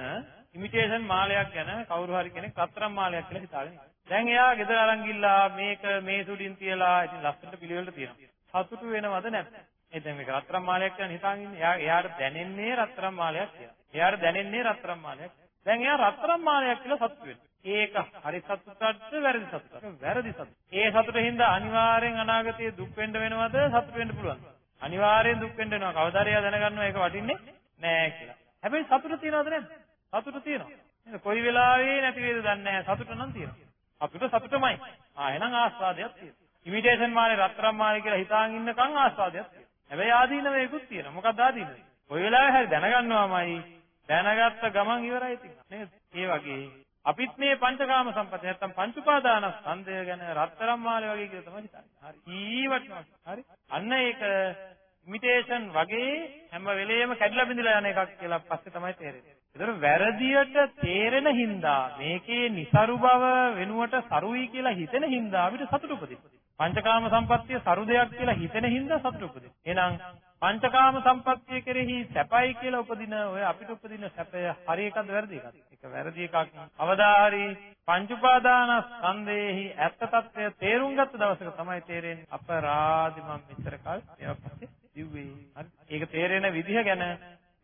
ඉමිටේෂන් මාලයක් ගැන කවුරු හරි කෙනෙක් රත්තරන් මාලයක් කියලා හිතාගෙන ඉන්නවා. දැන් එයා ගෙදර අරන් ගිල්ලා මේක මේ සුඩින් තියලා ඉතින් ලස්සනට පිළිවෙලට තියෙනවා. සතුටු වෙනවද නැත්ද? ඒ දැන් මේක රත්තරන් මාලයක් කියලා හිතාගෙන ඉන්නේ. එයා එයාට දැනෙන්නේ රත්තරන් මාලයක් කියලා. එයාට දැනෙන්නේ රත්තරන් මාලයක්. දැන් එයා රත්තරන් මාලයක් කියලා සතුටු වෙනවා. ඒක හරි සතුටක්ද වැරදි සතුටක්ද? වැරදි සතුට. ඒ සතුටින්ද අනිවාර්යෙන් අනාගතයේ දුක් වෙන්න වෙනවද සතුට වෙන්න පුළුවන්ද? අනිවාර්යෙන් දුක් වෙන්න වෙනවා. කවදාද එයා දැනගන්නවා ඒක වටින්නේ නෑ කියලා. හැබැයි සතුට තියනවද නැද්ද? සතුට තියෙනවා. නේද? කොයි වෙලාවෙ නැති වේද දන්නේ නැහැ. සතුට නම් තියෙනවා. සතුට සතුටමයි. ආ එහෙනම් ආස්වාදයක් තියෙනවා. ඉමිටේෂන් මාලේ රත්තරන් මාලේ කියලා හිතාගෙන ඉන්නකන් ආස්වාදයක් තියෙනවා. හැබැයි ආදීනවයකුත් තියෙනවා. මොකක්ද ආදීනව? කොයි වෙලාවෙ හරි දැනගන්නවාමයි දැනගත්ත ගමන් ඉවරයි ඉතින් නේද? ඒ වගේ අපිත් මේ පංචකාම සම්පත නැත්තම් පංච උපාදානස්කන්ධය ගැන රත්තරන් මාලේ වගේ කියලා තමයි හිතන්නේ. හරි. ඊවටනවා. හරි. අන්න ඒක ඉමිටේෂන් වගේ හැම වෙලෙම කැඩිලා බිඳලා යන එකක් කියලා පස්සේ තමයි තේරෙන්නේ. ඒතර වැරදියට තේරෙන හින්දා මේකේ નિසරු බව වෙනුවට සරුයි කියලා හිතෙන හින්දා අපිට සතුට උපදිනවා. පංචකාම සම්පත්තිය සරු දෙයක් කියලා හිතෙන හින්දා සතුට උපදිනවා. එහෙනම් පංචකාම සම්පත්තිය කෙරෙහි සැපයි කියලා උපදින ඔය අපිට උපදින සැපය හරි එකක්ද වැරදි එකක්ද? ඒක වැරදි එකක්. අවදාහරි පංච උපාදානස්කන්ධයේහි ඇත්ත తත්වය තේරුම් ගත්ත දවසක තමයි තේරෙන්නේ අපරාධි මම මෙච්චර කල් ඒවා පස්සේ දිව්වේ. හරි. ඒක තේරෙන විදිහ ගැන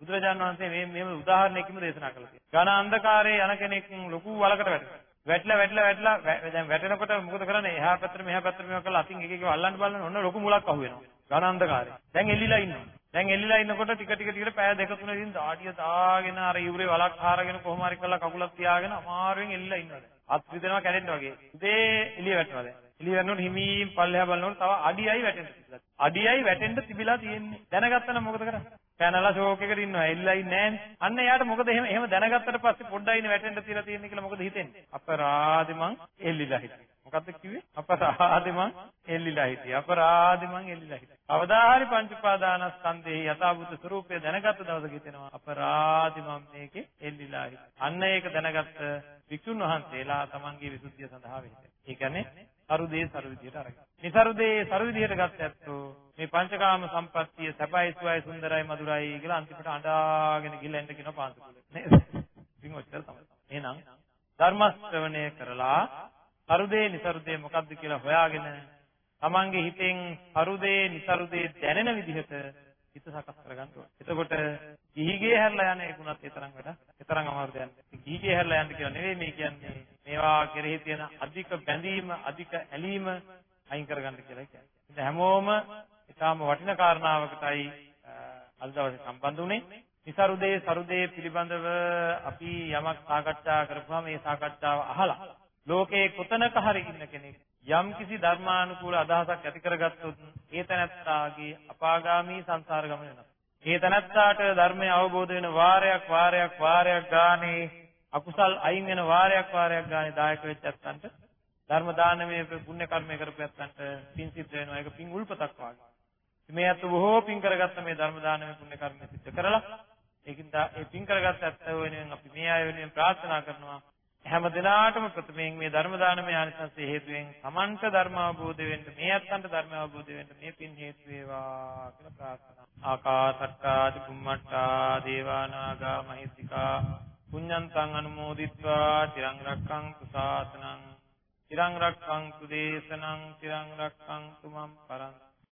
බුදුරජාණන් වහන්සේ මේ මේව උදාහරණයකින්ම දේශනා කළා කියලා. ඝන අන්ධකාරයේ යන කෙනෙක් ලොකු වලකට වැටෙනවා. වැටලා වැටලා වැටලා දැන් වැටෙනකොට මොකද කරන්නේ? එහා පැත්තට මෙහා පැත්තට මේවා කරලා අතින් එක එක අල්ලන්න බලන්න ඔන්න ලොකු මුලක් අහුවෙනවා. ඝන අන්ධකාරය. දැන් එල්ලිලා ඉන්නවා. දැන් එල්ලිලා ඉන්නකොට ටික ටික ටික පැය දෙක තුනකින් දාඩිය දාගෙන අර ඉවුරේ වලක් හාරගෙන කොහොම හරි කරලා කකුලක් තියාගෙන අමාරුවෙන් එල්ලිලා ඉන්නවා. අත් විදෙනවා කැඩෙන්න වගේ. උදේ එළිය වැටෙනවා දැන්. එළිය වැටෙනකොට හිමීම් පල්ලෙහා බලනකොට තව අඩියයි වැටෙන්න තිබිලා. අඩියයි වැටෙන්න තිබිලා තියෙන්නේ. දැනගත්තා නම් මොකද කරන්නේ? පැනලා ෂෝක් එකට ඉන්නවා. එල්ලයි නෑනේ. අන්න එයාට මොකද එහෙම එහෙම දැනගත්තට පස්සේ පොඩ්ඩයි ඉන්නේ වැටෙන්න තියලා තියෙන්නේ කියලා මොකද හිතෙන්නේ? අපරාධි මං එල්ලිලා හිටියේ. මොකද්ද කිව්වේ? අපරාධි මං එල්ලිලා හිටියේ. අපරාධි මං එල්ලිලා හිටියේ. කවදා හරි පංච උපාදානස්කන්ධයේ යථාභූත ස්වરૂපය දැනගත්ත දවසක හිතෙනවා අපරාධි මං මේකේ එල්ලිලා හිටියේ. අන්න ඒක දැනගත්ත වික්ෂුන් වහන්සේලා තමන්ගේ විසුද්ධිය සඳහා වෙන්නේ. ඒ කියන්නේ සරුදේ සරු විදියට අරගෙන. නිසරුදේ සරු විදියට ගත්ත ඇත්තෝ මේ පංචකාම සම්පත්තිය සැපයි සුවයි සුන්දරයි මధుරයි කියලා අන්තිමට අඬාගෙන ගිහලා එන්න කියන පාන්සකුල නේද? ඉතින් ඔච්චර තමයි. එහෙනම් ධර්ම ශ්‍රවණය කරලා සරුදේ නිසරුදේ මොකද්ද කියලා හොයාගෙන තමන්ගේ හිතෙන් සරුදේ නිසරුදේ දැනෙන විදිහට හිත සකස් කරගන්න ඕනේ. එතකොට ගිහිගේ හැරලා යන එකුණත් ඒ තරම් වැඩ, ඒ තරම් අමාරු දෙයක් නෑ. ගිහිගේ හැරලා යන්න කියලා නෙවෙයි මේ කියන්නේ. මේවා කෙරෙහි තියෙන අධික බැඳීම, අධික ඇලීම අයින් කරගන්න කියලා කියන්නේ. ඉතින් හැමෝම ඊටාම වටින කාරණාවකටයි අද දවසේ සම්බන්ධ වුනේ. නිසරුදේ සරුදේ පිළිබඳව අපි යමක් සාකච්ඡා කරපුවාම මේ සාකච්ඡාව අහලා ලෝකේ කොතනක හරි ඉන්න කෙනෙක් යම් කිසි ධර්මානුකූල අදහසක් ඇති කරගත්තොත් ඒ තැනැත්තාගේ අපාගාමී සංසාර ගමන වෙනවා. ඒ තැනැත්තාට ධර්මය අවබෝධ වෙන වාරයක් වාරයක් වාරයක් ගානේ අකුසල් අයින් වෙන වාරයක් වාරයක් ගානේ දායක වෙච්ච ඇත්තන්ට ධර්ම දානමය පුණ්‍ය කර්මය කරපු ඇත්තන්ට පින් සිද්ධ වෙනවා. ඒක පින් උල්පතක් වාගේ. මේ අත බොහෝ පින් කරගත්ත මේ ධර්ම දානමය පුණ්‍ය කර්මය සිද්ධ කරලා ඒකින්ද ඒ පින් කරගත්ත ඇත්ත වෙනුවෙන් අපි මේ අය වෙනුවෙන් ප්‍රාර්ථනා කරනවා හැම දිනාටම ප්‍රථමයෙන් මේ ධර්ම දානමය ආනිසංසයේ හේතුවෙන් සමන්ත ධර්ම අවබෝධ වෙන්න මේ අත්තන්ට ධර්ම අවබෝධ වෙන්න මේ පින් හේතු වේවා කියලා ප්‍රාර්ථනා. ආකාසට්ටා චුම්මට්ටා දේවානාගා මහිත්‍තිකා පුඤ්ඤන්තං අනුමෝදිත්වා තිරං රක්ඛන්තු සාසනං තිරං රක්ඛන්තු දේශනං තිරං රක්ඛන්තු මම් පරන්ති